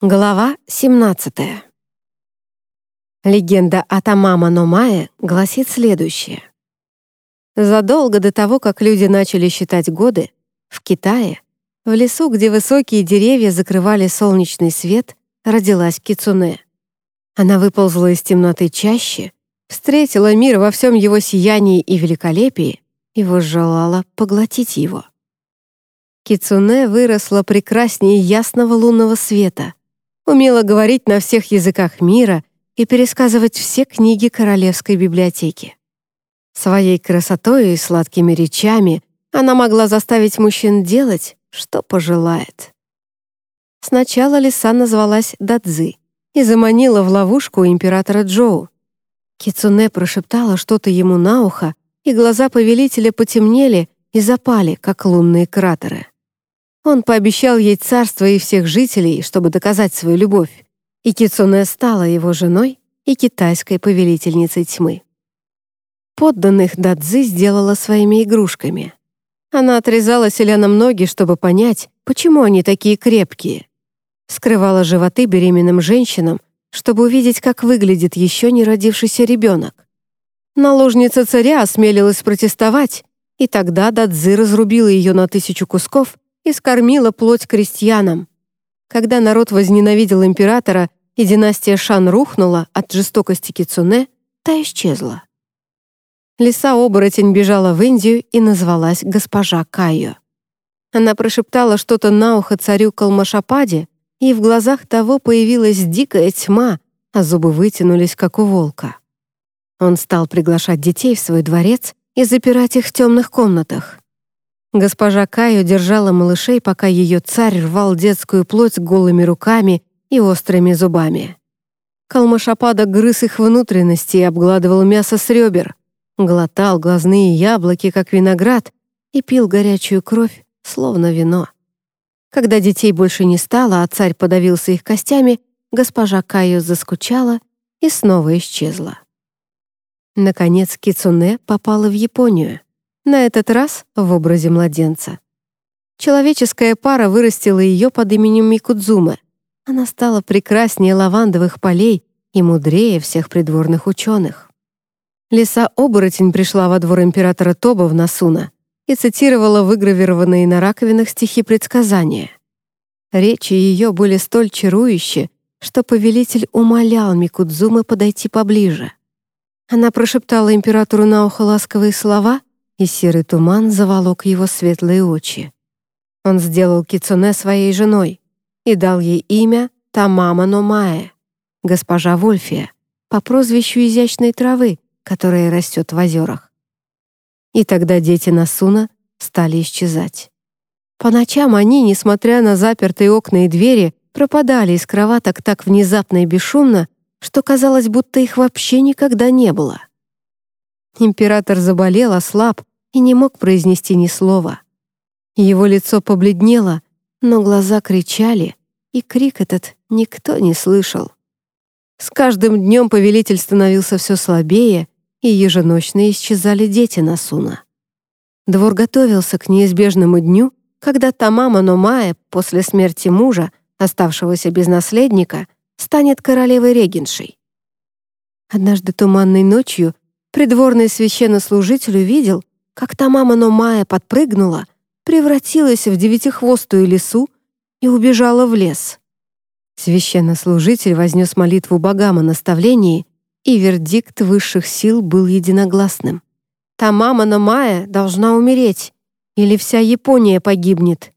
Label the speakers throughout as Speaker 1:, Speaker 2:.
Speaker 1: Глава 17. Легенда о Тамама Номае гласит следующее. Задолго до того, как люди начали считать годы, в Китае, в лесу, где высокие деревья закрывали солнечный свет, родилась Кицуне. Она выползла из темноты чаще, встретила мир во всем его сиянии и великолепии и возжелала поглотить его. Кицуне выросла прекраснее ясного лунного света — умела говорить на всех языках мира и пересказывать все книги Королевской библиотеки. Своей красотой и сладкими речами она могла заставить мужчин делать, что пожелает. Сначала лиса назвалась Дадзи и заманила в ловушку императора Джоу. Кицуне прошептала что-то ему на ухо, и глаза повелителя потемнели и запали, как лунные кратеры. Он пообещал ей царство и всех жителей, чтобы доказать свою любовь, и Кицуне стала его женой и китайской повелительницей тьмы. Подданных Дадзи сделала своими игрушками. Она отрезала селянам ноги, чтобы понять, почему они такие крепкие. Скрывала животы беременным женщинам, чтобы увидеть, как выглядит еще не родившийся ребенок. Наложница царя осмелилась протестовать, и тогда Дадзи разрубила ее на тысячу кусков и скормила плоть крестьянам. Когда народ возненавидел императора и династия Шан рухнула от жестокости Кицуне, та исчезла. Лиса-оборотень бежала в Индию и назвалась госпожа Кайо. Она прошептала что-то на ухо царю Калмашападе, и в глазах того появилась дикая тьма, а зубы вытянулись, как у волка. Он стал приглашать детей в свой дворец и запирать их в темных комнатах. Госпожа Кайо держала малышей, пока ее царь рвал детскую плоть голыми руками и острыми зубами. Калмашапада грыз их внутренности и обгладывал мясо с ребер, глотал глазные яблоки, как виноград, и пил горячую кровь, словно вино. Когда детей больше не стало, а царь подавился их костями, госпожа Кайо заскучала и снова исчезла. Наконец Кицуне попала в Японию на этот раз в образе младенца. Человеческая пара вырастила ее под именем Микудзума. Она стала прекраснее лавандовых полей и мудрее всех придворных ученых. Лиса-оборотень пришла во двор императора Тоба в Насуна и цитировала выгравированные на раковинах стихи предсказания. Речи ее были столь чарующие, что повелитель умолял Микудзумы подойти поближе. Она прошептала императору на ухо ласковые слова, и серый туман заволок его светлые очи. Он сделал Кицуне своей женой и дал ей имя Тамама Номае, госпожа Вольфия, по прозвищу изящной травы, которая растет в озерах. И тогда дети Насуна стали исчезать. По ночам они, несмотря на запертые окна и двери, пропадали из кроваток так внезапно и бесшумно, что казалось, будто их вообще никогда не было. Император заболел, ослаб и не мог произнести ни слова. Его лицо побледнело, но глаза кричали, и крик этот никто не слышал. С каждым днем повелитель становился все слабее, и еженочно исчезали дети Насуна. Двор готовился к неизбежному дню, когда Тамама Номая после смерти мужа, оставшегося без наследника, станет королевой-регеншей. Однажды туманной ночью придворный священнослужитель увидел, как та мама Номая подпрыгнула, превратилась в девятихвостую лису и убежала в лес. Священнослужитель вознес молитву богам о наставлении, и вердикт высших сил был единогласным. Та мама Номая должна умереть, или вся Япония погибнет.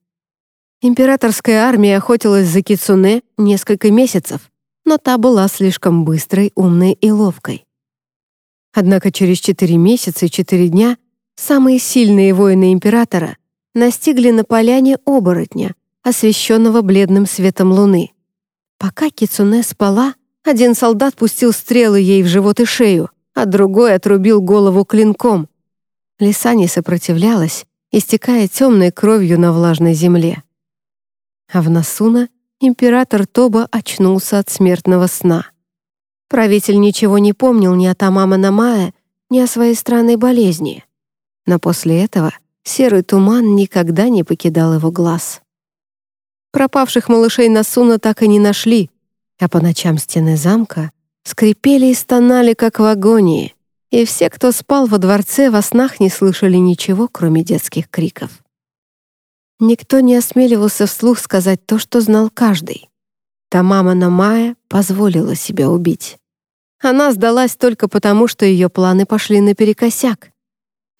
Speaker 1: Императорская армия охотилась за Кицуне несколько месяцев, но та была слишком быстрой, умной и ловкой. Однако через четыре месяца и четыре дня Самые сильные воины императора настигли на поляне оборотня, освещенного бледным светом луны. Пока Кицуне спала, один солдат пустил стрелы ей в живот и шею, а другой отрубил голову клинком. Лиса не сопротивлялась, истекая темной кровью на влажной земле. А в Насуна император Тоба очнулся от смертного сна. Правитель ничего не помнил ни о Тамама Намае, ни о своей странной болезни но после этого серый туман никогда не покидал его глаз. Пропавших малышей Насуна так и не нашли, а по ночам стены замка скрипели и стонали, как в агонии, и все, кто спал во дворце, во снах не слышали ничего, кроме детских криков. Никто не осмеливался вслух сказать то, что знал каждый. Та мама Намая позволила себя убить. Она сдалась только потому, что ее планы пошли наперекосяк.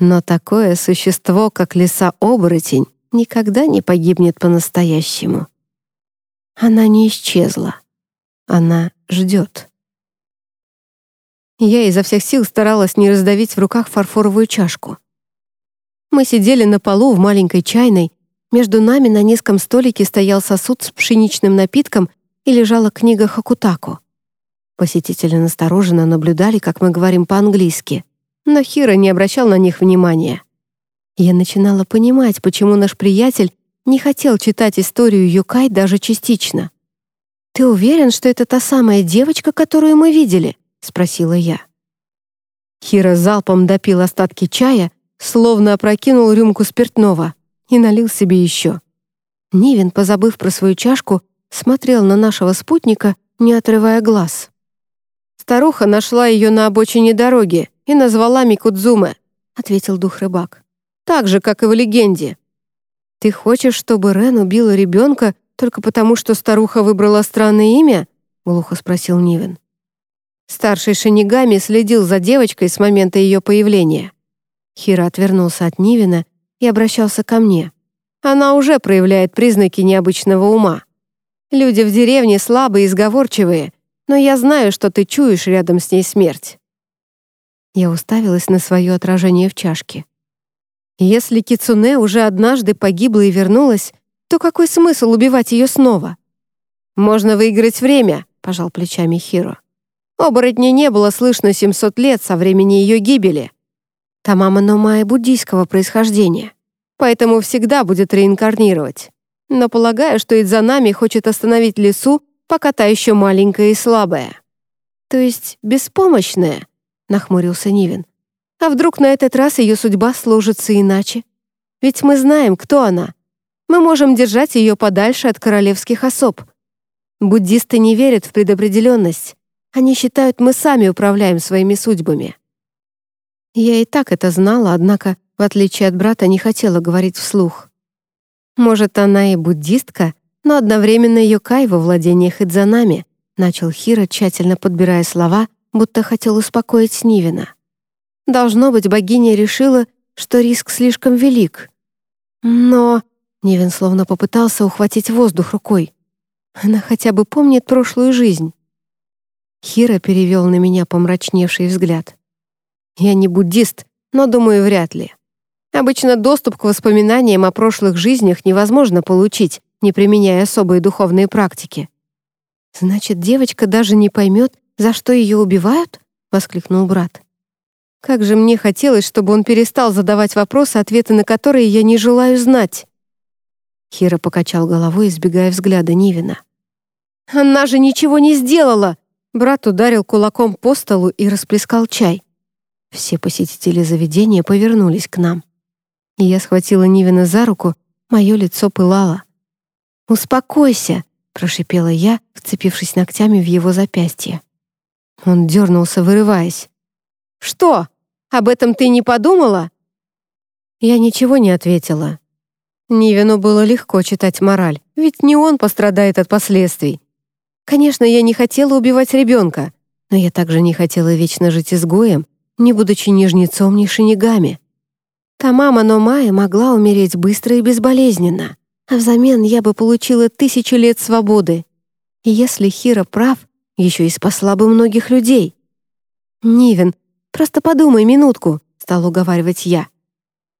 Speaker 1: Но такое существо, как лиса-оборотень, никогда не погибнет по-настоящему. Она не исчезла. Она ждет. Я изо всех сил старалась не раздавить в руках фарфоровую чашку. Мы сидели на полу в маленькой чайной, между нами на низком столике стоял сосуд с пшеничным напитком и лежала книга Хакутаку. Посетители настороженно наблюдали, как мы говорим по-английски, но Хира не обращал на них внимания. Я начинала понимать, почему наш приятель не хотел читать историю Юкай даже частично. «Ты уверен, что это та самая девочка, которую мы видели?» — спросила я. Хира залпом допил остатки чая, словно опрокинул рюмку спиртного и налил себе еще. Нивин, позабыв про свою чашку, смотрел на нашего спутника, не отрывая глаз. Старуха нашла ее на обочине дороги и назвала Микудзуме», — ответил дух рыбак. «Так же, как и в легенде». «Ты хочешь, чтобы Рен убила ребенка только потому, что старуха выбрала странное имя?» — глухо спросил Нивен. Старший Шинигами следил за девочкой с момента ее появления. Хира отвернулся от Нивина и обращался ко мне. Она уже проявляет признаки необычного ума. Люди в деревне слабые и сговорчивые, но я знаю, что ты чуешь рядом с ней смерть». Я уставилась на свое отражение в чашке. Если Кицуне уже однажды погибла и вернулась, то какой смысл убивать ее снова? «Можно выиграть время», — пожал плечами Хиро. «Оборотня не было слышно 700 лет со времени ее гибели. Та мама Номая буддийского происхождения, поэтому всегда будет реинкарнировать. Но полагаю, что Идзанами хочет остановить лесу пока та еще маленькая и слабая. То есть беспомощная, нахмурился Нивин. А вдруг на этот раз ее судьба сложится иначе? Ведь мы знаем, кто она. Мы можем держать ее подальше от королевских особ. Буддисты не верят в предопределенность. Они считают, мы сами управляем своими судьбами. Я и так это знала, однако, в отличие от брата, не хотела говорить вслух. Может, она и буддистка, но одновременно Юкай во владениях Идзанами, начал Хира, тщательно подбирая слова, будто хотел успокоить Нивина. Должно быть, богиня решила, что риск слишком велик. Но Нивин словно попытался ухватить воздух рукой. Она хотя бы помнит прошлую жизнь. Хира перевел на меня помрачневший взгляд. «Я не буддист, но, думаю, вряд ли. Обычно доступ к воспоминаниям о прошлых жизнях невозможно получить, не применяя особые духовные практики. «Значит, девочка даже не поймет, за что ее убивают?» — воскликнул брат. «Как же мне хотелось, чтобы он перестал задавать вопросы, ответы на которые я не желаю знать». Хира покачал головой, избегая взгляда Нивина. «Она же ничего не сделала!» Брат ударил кулаком по столу и расплескал чай. Все посетители заведения повернулись к нам. И я схватила Нивина за руку, мое лицо пылало. «Успокойся!» — прошипела я, вцепившись ногтями в его запястье. Он дернулся, вырываясь. «Что? Об этом ты не подумала?» Я ничего не ответила. Нивину было легко читать мораль, ведь не он пострадает от последствий. Конечно, я не хотела убивать ребенка, но я также не хотела вечно жить изгоем, не будучи ни жнецом, ни шинигами. Та мама Номая могла умереть быстро и безболезненно а взамен я бы получила тысячу лет свободы. И если Хира прав, еще и спасла бы многих людей. «Нивен, просто подумай минутку», — стал уговаривать я.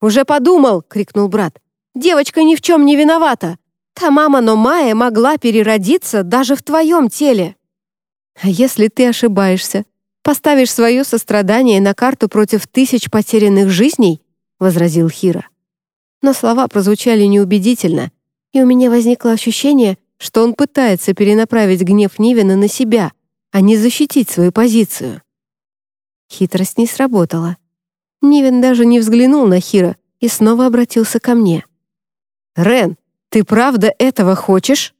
Speaker 1: «Уже подумал!» — крикнул брат. «Девочка ни в чем не виновата. Та мама Номая могла переродиться даже в твоем теле». «А если ты ошибаешься, поставишь свое сострадание на карту против тысяч потерянных жизней?» — возразил Хира. Но слова прозвучали неубедительно, и у меня возникло ощущение, что он пытается перенаправить гнев Нивина на себя, а не защитить свою позицию. Хитрость не сработала. Нивен даже не взглянул на Хира и снова обратился ко мне. «Рен, Ты правда этого хочешь?»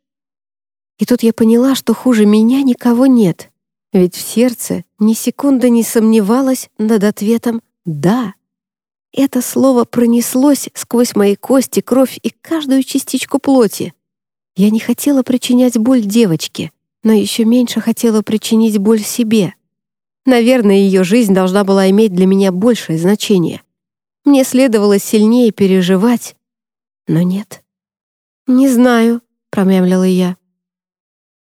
Speaker 1: И тут я поняла, что хуже меня никого нет. Ведь в сердце ни секунды не сомневалась над ответом «да». Это слово пронеслось сквозь мои кости, кровь и каждую частичку плоти. Я не хотела причинять боль девочке, но еще меньше хотела причинить боль себе. Наверное, ее жизнь должна была иметь для меня большее значение. Мне следовало сильнее переживать, но нет. «Не знаю», — промямлила я.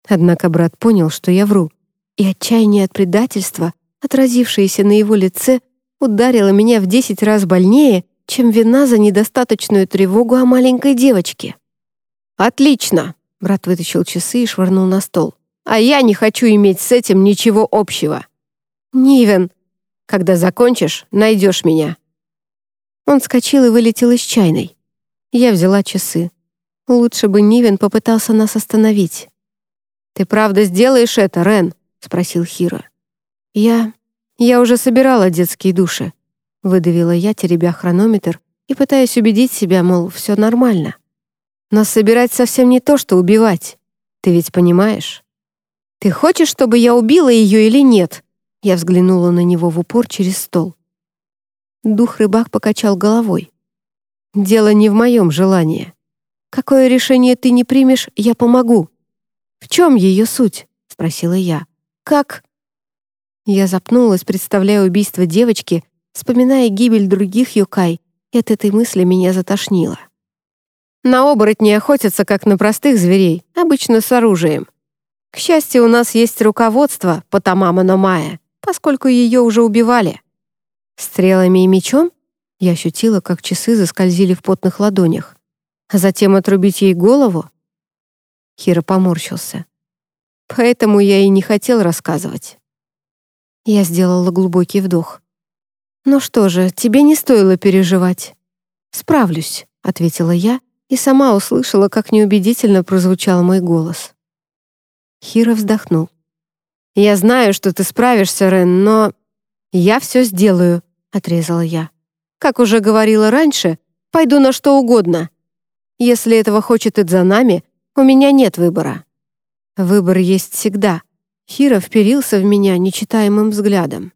Speaker 1: Однако брат понял, что я вру, и отчаяние от предательства, отразившееся на его лице, ударило меня в десять раз больнее, чем вина за недостаточную тревогу о маленькой девочке. «Отлично!» — брат вытащил часы и швырнул на стол. «А я не хочу иметь с этим ничего общего!» «Нивен!» «Когда закончишь, найдешь меня!» Он вскочил и вылетел из чайной. Я взяла часы. Лучше бы Нивен попытался нас остановить. «Ты правда сделаешь это, Рен?» — спросил Хира. «Я... я уже собирала детские души», — выдавила я, теребя хронометр и пытаясь убедить себя, мол, все нормально. «Но собирать совсем не то, что убивать. Ты ведь понимаешь?» «Ты хочешь, чтобы я убила ее или нет?» Я взглянула на него в упор через стол. Дух-рыбак покачал головой. «Дело не в моем желании. Какое решение ты не примешь, я помогу. «В чем ее суть?» — спросила я. «Как?» Я запнулась, представляя убийство девочки, вспоминая гибель других юкай, и от этой мысли меня затошнило. На оборотни охотятся, как на простых зверей, обычно с оружием. К счастью, у нас есть руководство по Тамама Номая, поскольку ее уже убивали. Стрелами и мечом я ощутила, как часы заскользили в потных ладонях. А затем отрубить ей голову? Хиро поморщился. Поэтому я и не хотел рассказывать. Я сделала глубокий вдох. «Ну что же, тебе не стоило переживать». «Справлюсь», — ответила я и сама услышала, как неубедительно прозвучал мой голос. Хиро вздохнул. «Я знаю, что ты справишься, Рен, но...» «Я все сделаю», — отрезала я. «Как уже говорила раньше, пойду на что угодно. Если этого хочет Идзанами, у меня нет выбора. Выбор есть всегда. Хиро вперился в меня нечитаемым взглядом.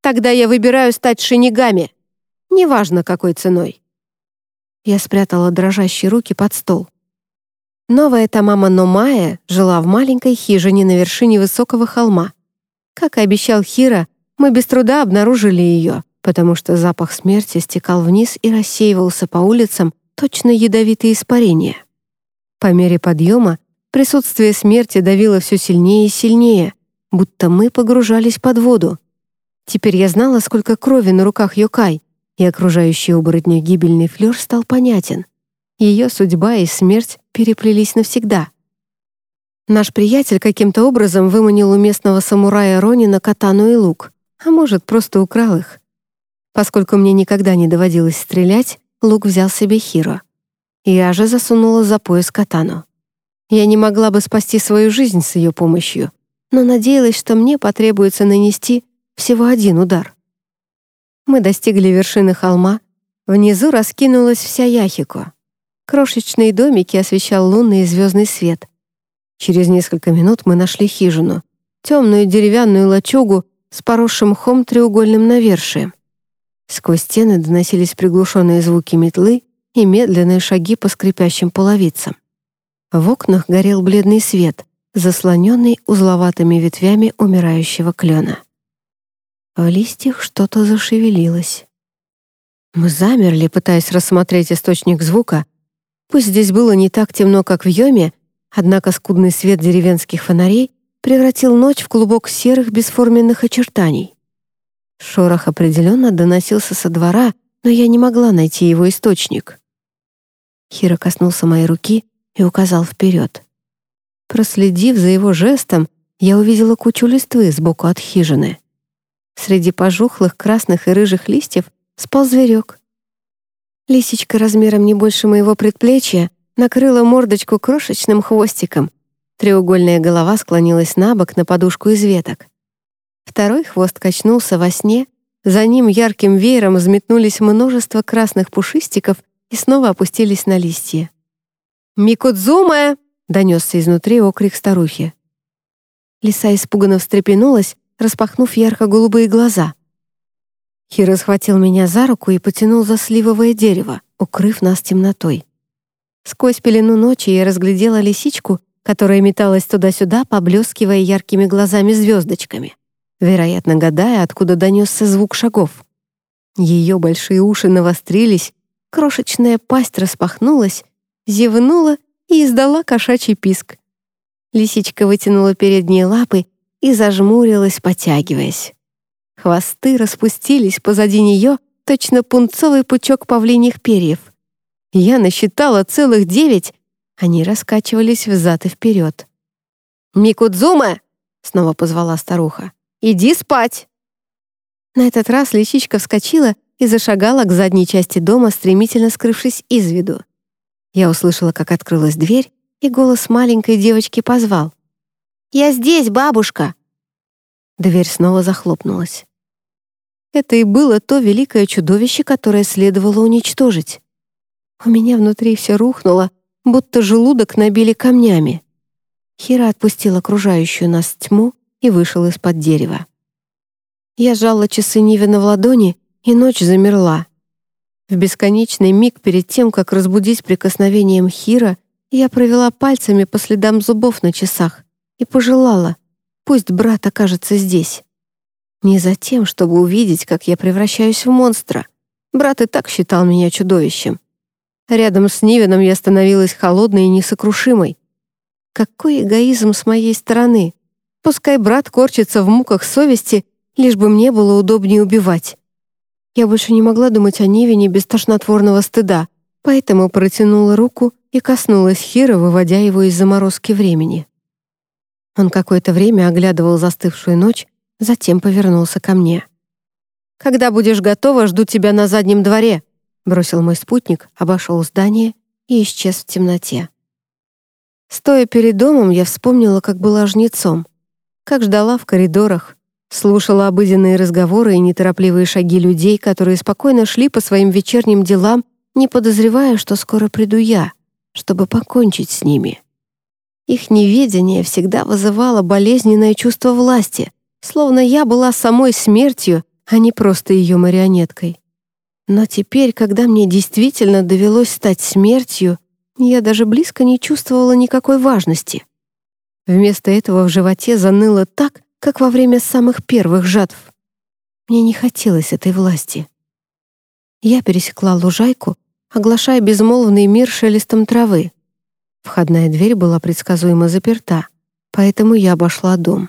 Speaker 1: Тогда я выбираю стать шинигами. Неважно, какой ценой. Я спрятала дрожащие руки под стол. Новая Тамама Номая жила в маленькой хижине на вершине высокого холма. Как и обещал Хира, мы без труда обнаружили ее, потому что запах смерти стекал вниз и рассеивался по улицам точно ядовитые испарения. По мере подъема присутствие смерти давило все сильнее и сильнее, будто мы погружались под воду. Теперь я знала, сколько крови на руках Йокай, и окружающий оборотня гибельный флёр стал понятен. Ее судьба и смерть переплелись навсегда. Наш приятель каким-то образом выманил у местного самурая Ронина катану и лук, а может, просто украл их. Поскольку мне никогда не доводилось стрелять, лук взял себе Хиро. Я же засунула за пояс катану. Я не могла бы спасти свою жизнь с ее помощью, но надеялась, что мне потребуется нанести всего один удар. Мы достигли вершины холма. Внизу раскинулась вся Яхико. Крошечные домики освещал лунный и звездный свет. Через несколько минут мы нашли хижину, темную деревянную лачугу с поросшим мхом треугольным навершием. Сквозь стены доносились приглушенные звуки метлы и медленные шаги по скрипящим половицам. В окнах горел бледный свет, заслоненный узловатыми ветвями умирающего клена. В листьях что-то зашевелилось. Мы замерли, пытаясь рассмотреть источник звука. Пусть здесь было не так темно, как в Йоме, однако скудный свет деревенских фонарей превратил ночь в клубок серых бесформенных очертаний. Шорох определенно доносился со двора, но я не могла найти его источник. Хиро коснулся моей руки и указал вперед. Проследив за его жестом, я увидела кучу листвы сбоку от хижины. Среди пожухлых красных и рыжих листьев спал зверек. Лисичка размером не больше моего предплечья накрыла мордочку крошечным хвостиком. Треугольная голова склонилась на бок на подушку из веток. Второй хвост качнулся во сне, за ним ярким веером взметнулись множество красных пушистиков и снова опустились на листья. «Микудзуме!» — донесся изнутри окрик старухи. Лиса испуганно встрепенулась, распахнув ярко-голубые глаза. Хиро схватил меня за руку и потянул за сливовое дерево, укрыв нас темнотой. Сквозь пелену ночи я разглядела лисичку, которая металась туда-сюда, поблескивая яркими глазами-звездочками, вероятно, гадая, откуда донесся звук шагов. Ее большие уши навострились, крошечная пасть распахнулась, зевнула и издала кошачий писк. Лисичка вытянула передние лапы и зажмурилась, потягиваясь. Хвосты распустились позади нее, точно пунцовый пучок павлиньих перьев. Я насчитала целых девять, они раскачивались взад и вперед. «Микудзума!» — снова позвала старуха. «Иди спать!» На этот раз лисичка вскочила и зашагала к задней части дома, стремительно скрывшись из виду. Я услышала, как открылась дверь, и голос маленькой девочки позвал. «Я здесь, бабушка!» Дверь снова захлопнулась. Это и было то великое чудовище, которое следовало уничтожить. У меня внутри все рухнуло, будто желудок набили камнями. Хира отпустила окружающую нас тьму и вышел из-под дерева. Я сжала часы Нивина в ладони, и ночь замерла. В бесконечный миг перед тем, как разбудить прикосновением Хира, я провела пальцами по следам зубов на часах и пожелала, пусть брат окажется здесь. Не за тем, чтобы увидеть, как я превращаюсь в монстра. Брат и так считал меня чудовищем. Рядом с Нивином я становилась холодной и несокрушимой. Какой эгоизм с моей стороны. Пускай брат корчится в муках совести лишь бы мне было удобнее убивать. Я больше не могла думать о Невине без тошнотворного стыда, поэтому протянула руку и коснулась Хира, выводя его из заморозки времени. Он какое-то время оглядывал застывшую ночь, затем повернулся ко мне. «Когда будешь готова, жду тебя на заднем дворе», бросил мой спутник, обошел здание и исчез в темноте. Стоя перед домом, я вспомнила, как была жнецом, как ждала в коридорах, Слушала обыденные разговоры и неторопливые шаги людей, которые спокойно шли по своим вечерним делам, не подозревая, что скоро приду я, чтобы покончить с ними. Их неведение всегда вызывало болезненное чувство власти, словно я была самой смертью, а не просто ее марионеткой. Но теперь, когда мне действительно довелось стать смертью, я даже близко не чувствовала никакой важности. Вместо этого в животе заныло так, как во время самых первых жатв. Мне не хотелось этой власти. Я пересекла лужайку, оглашая безмолвный мир шелестом травы. Входная дверь была предсказуемо заперта, поэтому я обошла дом.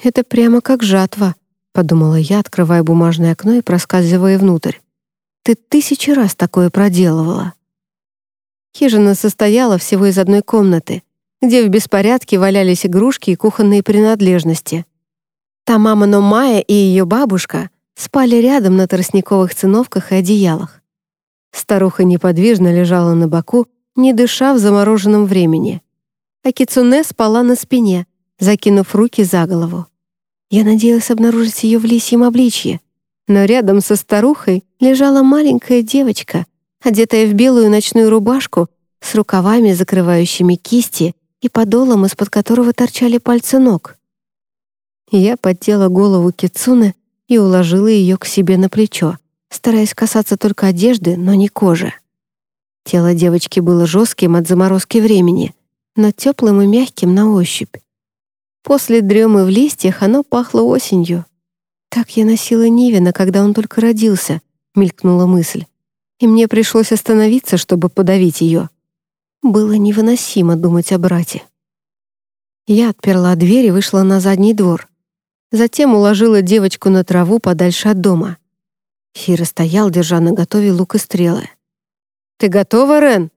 Speaker 1: «Это прямо как жатва», — подумала я, открывая бумажное окно и проскальзывая внутрь. «Ты тысячи раз такое проделывала». Хижина состояла всего из одной комнаты, где в беспорядке валялись игрушки и кухонные принадлежности. Тамама Номая и ее бабушка спали рядом на тростниковых циновках и одеялах. Старуха неподвижно лежала на боку, не дыша в замороженном времени. А Кицуне спала на спине, закинув руки за голову. Я надеялась обнаружить ее в лисьем обличье, но рядом со старухой лежала маленькая девочка, одетая в белую ночную рубашку с рукавами, закрывающими кисти и подолом, из-под которого торчали пальцы ног. Я поддела голову Кицуны и уложила ее к себе на плечо, стараясь касаться только одежды, но не кожи. Тело девочки было жестким от заморозки времени, но теплым и мягким на ощупь. После дремы в листьях оно пахло осенью. Так я носила Нивина, когда он только родился, мелькнула мысль. И мне пришлось остановиться, чтобы подавить ее. Было невыносимо думать о брате. Я отперла дверь и вышла на задний двор. Затем уложила девочку на траву подальше от дома. Хира стоял, держа на готове лук и стрелы. «Ты готова, Рен?»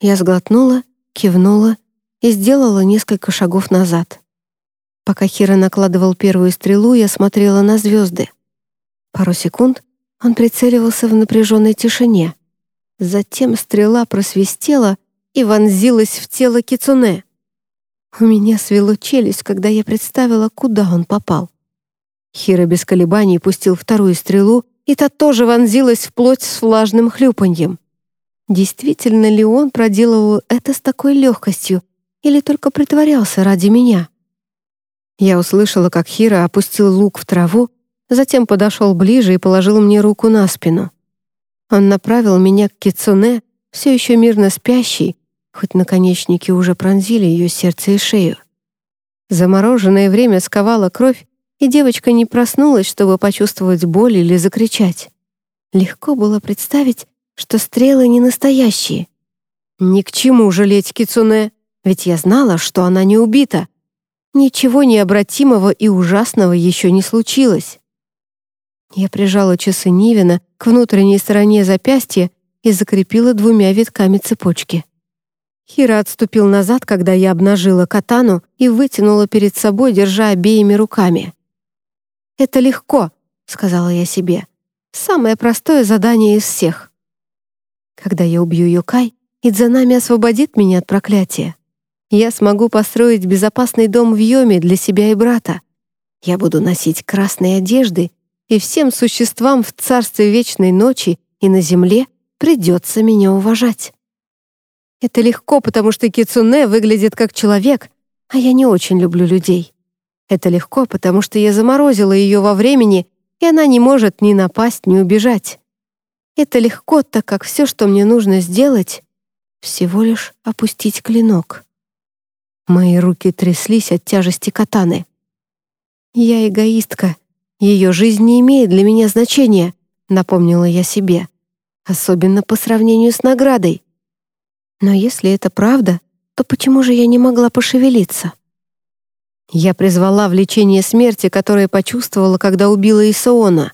Speaker 1: Я сглотнула, кивнула и сделала несколько шагов назад. Пока Хира накладывал первую стрелу, я смотрела на звезды. Пару секунд он прицеливался в напряженной тишине. Затем стрела просвистела и вонзилась в тело Кицуне. У меня свело челюсть, когда я представила, куда он попал. Хира без колебаний пустил вторую стрелу, и та тоже вонзилась в плоть с влажным хлюпаньем. Действительно ли он проделывал это с такой легкостью или только притворялся ради меня? Я услышала, как Хира опустил лук в траву, затем подошел ближе и положил мне руку на спину. Он направил меня к Кицуне, все еще мирно спящей, хоть наконечники уже пронзили ее сердце и шею. Замороженное время сковало кровь, и девочка не проснулась, чтобы почувствовать боль или закричать. Легко было представить, что стрелы не настоящие. Ни к чему жалеть Кицуне, ведь я знала, что она не убита. Ничего необратимого и ужасного еще не случилось. Я прижала часы Нивина к внутренней стороне запястья и закрепила двумя витками цепочки. Хира отступил назад, когда я обнажила катану и вытянула перед собой, держа обеими руками. «Это легко», — сказала я себе. «Самое простое задание из всех». Когда я убью Юкай, Идзанами освободит меня от проклятия. Я смогу построить безопасный дом в Йоме для себя и брата. Я буду носить красные одежды, и всем существам в царстве вечной ночи и на земле придется меня уважать. Это легко, потому что Кицуне выглядит как человек, а я не очень люблю людей. Это легко, потому что я заморозила ее во времени, и она не может ни напасть, ни убежать. Это легко, так как все, что мне нужно сделать, всего лишь опустить клинок. Мои руки тряслись от тяжести катаны. Я эгоистка. Ее жизнь не имеет для меня значения, напомнила я себе. Особенно по сравнению с наградой. Но если это правда, то почему же я не могла пошевелиться? Я призвала влечение смерти, которое почувствовала, когда убила Исаона.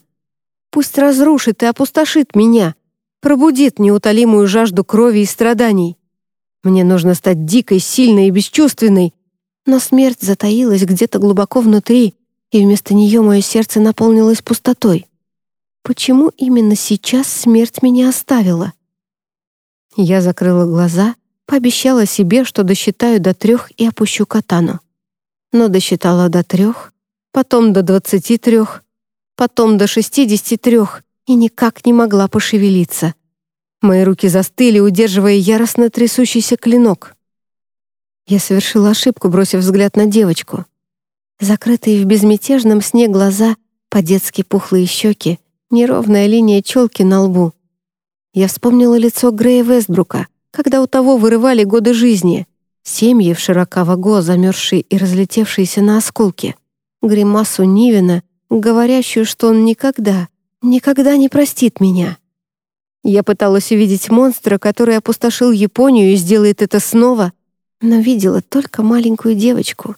Speaker 1: Пусть разрушит и опустошит меня, пробудит неутолимую жажду крови и страданий. Мне нужно стать дикой, сильной и бесчувственной, но смерть затаилась где-то глубоко внутри, и вместо нее мое сердце наполнилось пустотой. Почему именно сейчас смерть меня оставила? Я закрыла глаза, пообещала себе, что досчитаю до трех и опущу катану. Но досчитала до трех, потом до двадцати трех, потом до шестидесяти трех и никак не могла пошевелиться. Мои руки застыли, удерживая яростно трясущийся клинок. Я совершила ошибку, бросив взгляд на девочку. Закрытые в безмятежном сне глаза, по-детски пухлые щеки, неровная линия челки на лбу. Я вспомнила лицо Грея Вестбрука, когда у того вырывали годы жизни, семьи в Широковаго, замерзшие и разлетевшиеся на осколки, гримасу Нивина, говорящую, что он никогда, никогда не простит меня. Я пыталась увидеть монстра, который опустошил Японию и сделает это снова, но видела только маленькую девочку.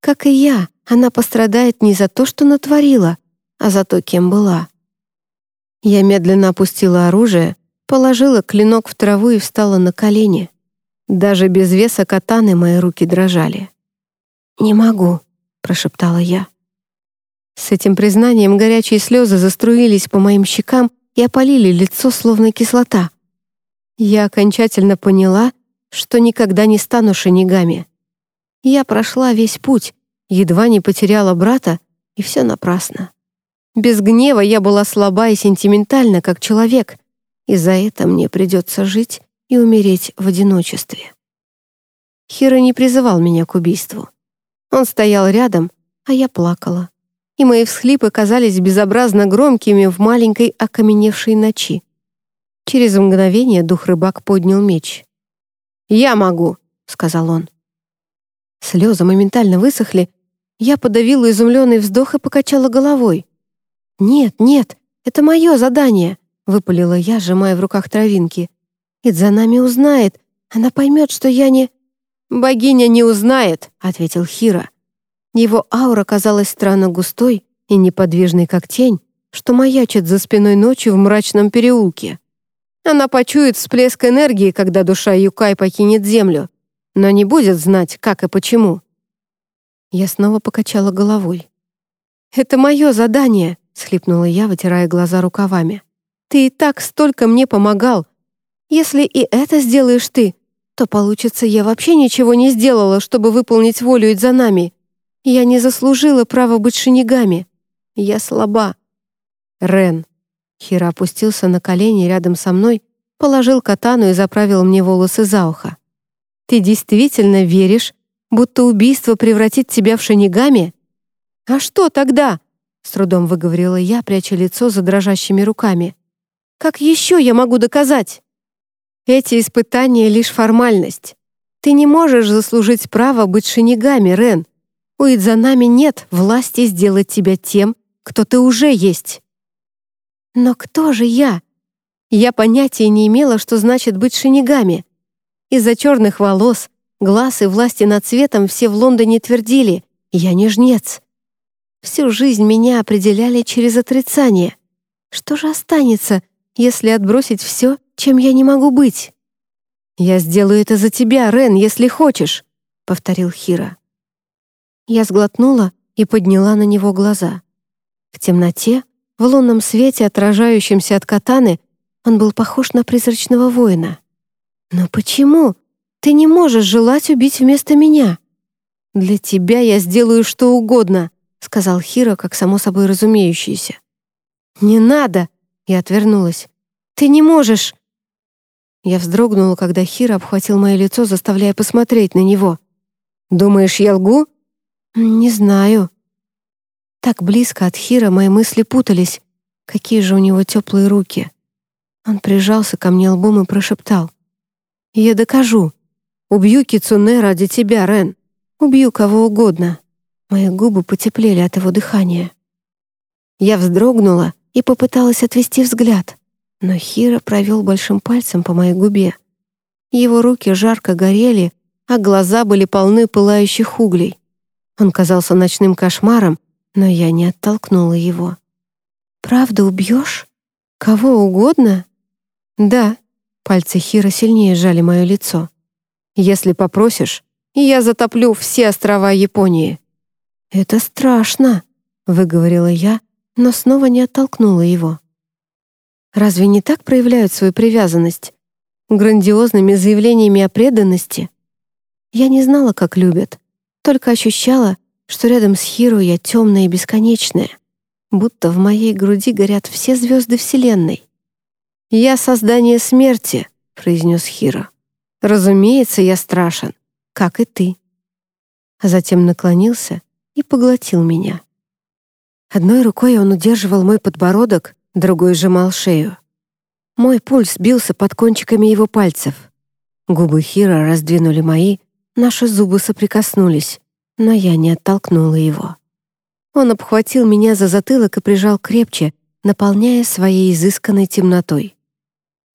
Speaker 1: Как и я, она пострадает не за то, что натворила, а за то, кем была. Я медленно опустила оружие, Положила клинок в траву и встала на колени. Даже без веса катаны мои руки дрожали. «Не могу», — прошептала я. С этим признанием горячие слезы заструились по моим щекам и опалили лицо, словно кислота. Я окончательно поняла, что никогда не стану шинигами. Я прошла весь путь, едва не потеряла брата, и все напрасно. Без гнева я была слаба и сентиментальна, как человек, и за это мне придется жить и умереть в одиночестве. Хиро не призывал меня к убийству. Он стоял рядом, а я плакала. И мои всхлипы казались безобразно громкими в маленькой окаменевшей ночи. Через мгновение дух-рыбак поднял меч. «Я могу», — сказал он. Слезы моментально высохли. Я подавила изумленный вздох и покачала головой. «Нет, нет, это мое задание. — выпалила я, сжимая в руках травинки. нами узнает. Она поймет, что я не...» «Богиня не узнает», — ответил Хира. Его аура казалась странно густой и неподвижной, как тень, что маячит за спиной ночью в мрачном переулке. Она почует всплеск энергии, когда душа Юкай покинет землю, но не будет знать, как и почему. Я снова покачала головой. «Это мое задание», — схлипнула я, вытирая глаза рукавами. Ты и так столько мне помогал. Если и это сделаешь ты, то получится, я вообще ничего не сделала, чтобы выполнить волю Идзанами. Я не заслужила права быть шинигами. Я слаба. Рен. Хира опустился на колени рядом со мной, положил катану и заправил мне волосы за ухо. «Ты действительно веришь, будто убийство превратит тебя в шинигами?» «А что тогда?» — с трудом выговорила я, пряча лицо за дрожащими руками. «Как еще я могу доказать?» «Эти испытания — лишь формальность. Ты не можешь заслужить право быть шинигами, Рен. У Идзанами нет власти сделать тебя тем, кто ты уже есть». «Но кто же я?» Я понятия не имела, что значит быть шинигами. Из-за черных волос, глаз и власти над цветом все в Лондоне твердили «я не жнец». Всю жизнь меня определяли через отрицание. Что же останется, если отбросить все, чем я не могу быть? «Я сделаю это за тебя, Рен, если хочешь», — повторил Хира. Я сглотнула и подняла на него глаза. В темноте, в лунном свете, отражающемся от катаны, он был похож на призрачного воина. «Но почему? Ты не можешь желать убить вместо меня?» «Для тебя я сделаю что угодно», — сказал Хиро, как само собой разумеющееся. «Не надо!» — я отвернулась. «Ты не можешь!» Я вздрогнула, когда Хиро обхватил мое лицо, заставляя посмотреть на него. «Думаешь, я лгу?» «Не знаю». Так близко от Хира мои мысли путались. Какие же у него теплые руки. Он прижался ко мне лбом и прошептал. «Я докажу. Убью Кицуне ради тебя, Рен. Убью кого угодно». Мои губы потеплели от его дыхания. Я вздрогнула и попыталась отвести взгляд, но Хира провел большим пальцем по моей губе. Его руки жарко горели, а глаза были полны пылающих углей. Он казался ночным кошмаром, но я не оттолкнула его. «Правда убьешь? Кого угодно?» «Да». Пальцы Хира сильнее сжали мое лицо. «Если попросишь, я затоплю все острова Японии». «Это страшно», — выговорила я, но снова не оттолкнула его. «Разве не так проявляют свою привязанность? Грандиозными заявлениями о преданности? Я не знала, как любят, только ощущала, что рядом с Хиро я темная и бесконечная, будто в моей груди горят все звезды Вселенной. «Я создание смерти», — произнес Хиро. «Разумеется, я страшен, как и ты». А затем наклонился и поглотил меня. Одной рукой он удерживал мой подбородок, другой сжимал шею. Мой пульс бился под кончиками его пальцев. Губы Хира раздвинули мои, наши зубы соприкоснулись, но я не оттолкнула его. Он обхватил меня за затылок и прижал крепче, наполняя своей изысканной темнотой.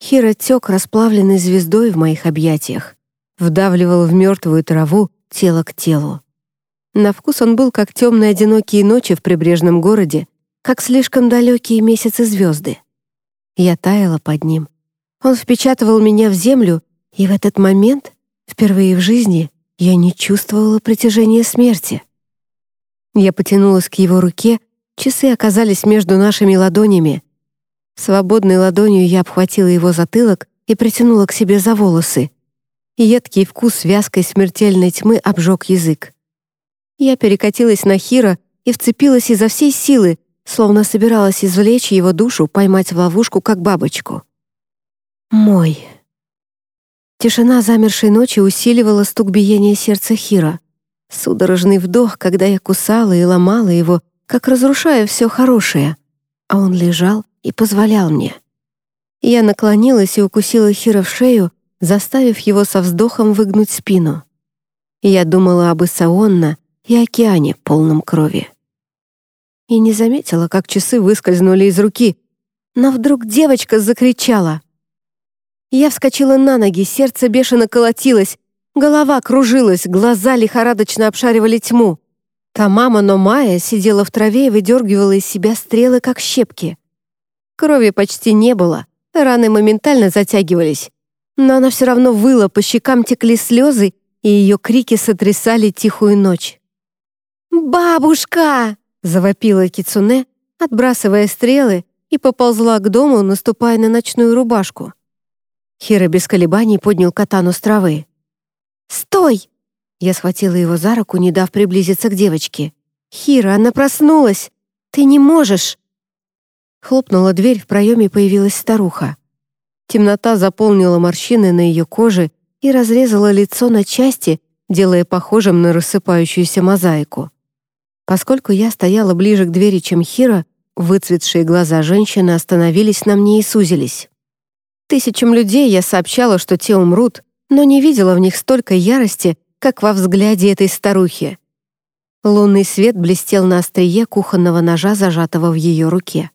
Speaker 1: Хира тек расплавленной звездой в моих объятиях, вдавливал в мертвую траву тело к телу. На вкус он был как темные одинокие ночи в прибрежном городе, как слишком далекие месяцы звезды. Я таяла под ним. Он впечатывал меня в землю, и в этот момент, впервые в жизни, я не чувствовала притяжения смерти. Я потянулась к его руке, часы оказались между нашими ладонями, Свободной ладонью я обхватила его затылок и притянула к себе за волосы. Едкий вкус вязкой смертельной тьмы обжег язык. Я перекатилась на Хира и вцепилась изо всей силы, словно собиралась извлечь его душу, поймать в ловушку, как бабочку. Мой. Тишина замершей ночи усиливала стук биения сердца Хира. Судорожный вдох, когда я кусала и ломала его, как разрушая все хорошее. А он лежал, и позволял мне. Я наклонилась и укусила Хира в шею, заставив его со вздохом выгнуть спину. Я думала об Исаонна и океане, полном крови. И не заметила, как часы выскользнули из руки, но вдруг девочка закричала. Я вскочила на ноги, сердце бешено колотилось, голова кружилась, глаза лихорадочно обшаривали тьму. Та мама Номая сидела в траве и выдергивала из себя стрелы, как щепки. Крови почти не было, раны моментально затягивались. Но она все равно выла, по щекам текли слезы, и ее крики сотрясали тихую ночь. «Бабушка!» — завопила Кицуне, отбрасывая стрелы, и поползла к дому, наступая на ночную рубашку. Хира без колебаний поднял катану с травы. «Стой!» Я схватила его за руку, не дав приблизиться к девочке. «Хира, она проснулась! Ты не можешь!» Хлопнула дверь, в проеме появилась старуха. Темнота заполнила морщины на ее коже и разрезала лицо на части, делая похожим на рассыпающуюся мозаику. Поскольку я стояла ближе к двери, чем Хира, выцветшие глаза женщины остановились на мне и сузились. Тысячам людей я сообщала, что те умрут, но не видела в них столько ярости, как во взгляде этой старухи. Лунный свет блестел на острие кухонного ножа, зажатого в ее руке.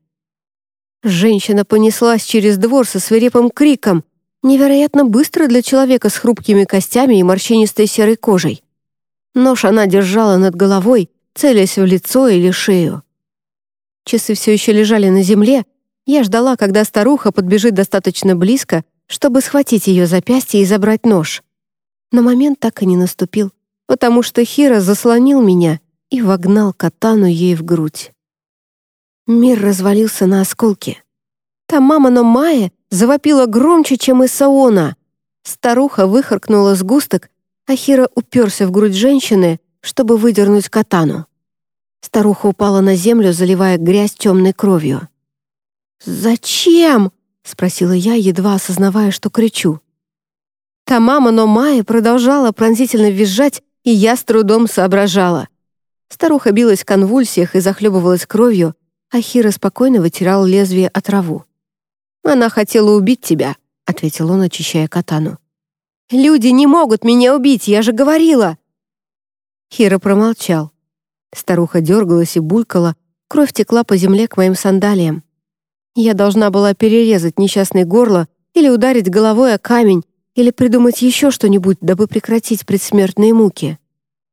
Speaker 1: Женщина понеслась через двор со свирепым криком, невероятно быстро для человека с хрупкими костями и морщинистой серой кожей. Нож она держала над головой, целясь в лицо или шею. Часы все еще лежали на земле, я ждала, когда старуха подбежит достаточно близко, чтобы схватить ее запястье и забрать нож. Но момент так и не наступил, потому что Хира заслонил меня и вогнал катану ей в грудь. Мир развалился на осколки. Та мама но Майя завопила громче, чем Исаона. Старуха выхаркнула сгусток, а Хира уперся в грудь женщины, чтобы выдернуть катану. Старуха упала на землю, заливая грязь темной кровью. «Зачем?» — спросила я, едва осознавая, что кричу. Та мама но Майя продолжала пронзительно визжать, и я с трудом соображала. Старуха билась в конвульсиях и захлебывалась кровью, а Хира спокойно вытирал лезвие от траву. «Она хотела убить тебя», — ответил он, очищая катану. «Люди не могут меня убить, я же говорила!» Хира промолчал. Старуха дергалась и булькала, кровь текла по земле к моим сандалиям. Я должна была перерезать несчастное горло или ударить головой о камень, или придумать еще что-нибудь, дабы прекратить предсмертные муки.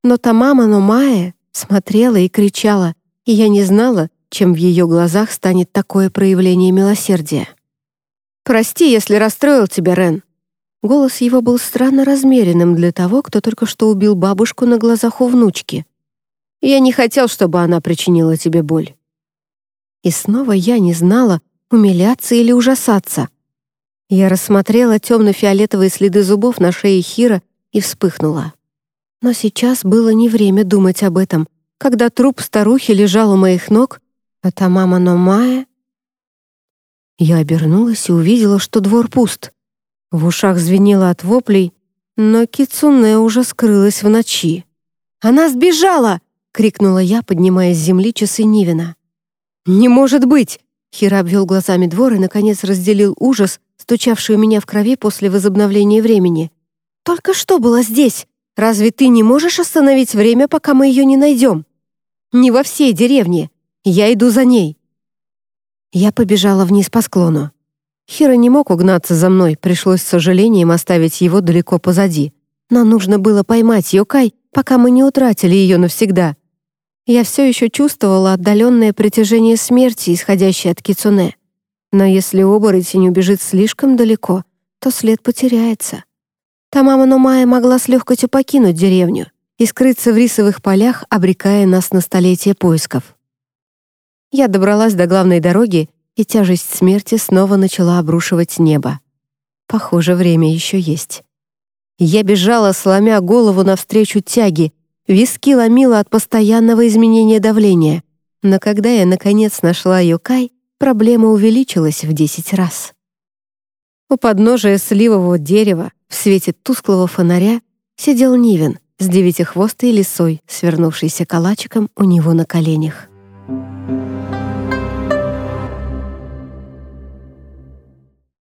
Speaker 1: Но та мама Номая смотрела и кричала, и я не знала, чем в ее глазах станет такое проявление милосердия. «Прости, если расстроил тебя, Рен». Голос его был странно размеренным для того, кто только что убил бабушку на глазах у внучки. «Я не хотел, чтобы она причинила тебе боль». И снова я не знала, умиляться или ужасаться. Я рассмотрела темно-фиолетовые следы зубов на шее Хира и вспыхнула. Но сейчас было не время думать об этом, когда труп старухи лежал у моих ног, это мама Номая? Я обернулась и увидела, что двор пуст. В ушах звенело от воплей, но Кицуне уже скрылась в ночи. «Она сбежала!» — крикнула я, поднимая с земли часы Нивина. «Не может быть!» — Хира обвел глазами двор и, наконец, разделил ужас, стучавший у меня в крови после возобновления времени. «Только что было здесь? Разве ты не можешь остановить время, пока мы ее не найдем?» «Не во всей деревне. Я иду за ней». Я побежала вниз по склону. Хира не мог угнаться за мной, пришлось с сожалением оставить его далеко позади. Но нужно было поймать Йокай, пока мы не утратили ее навсегда. Я все еще чувствовала отдаленное притяжение смерти, исходящее от Кицуне. Но если оборотень убежит слишком далеко, то след потеряется. Тамама Номая могла с легкостью покинуть деревню и скрыться в рисовых полях, обрекая нас на столетия поисков. Я добралась до главной дороги, и тяжесть смерти снова начала обрушивать небо. Похоже, время еще есть. Я бежала, сломя голову навстречу тяги, виски ломила от постоянного изменения давления. Но когда я, наконец, нашла Юкай, проблема увеличилась в десять раз. У подножия сливового дерева в свете тусклого фонаря сидел Нивен с девятихвостой лисой, свернувшейся калачиком у него на коленях.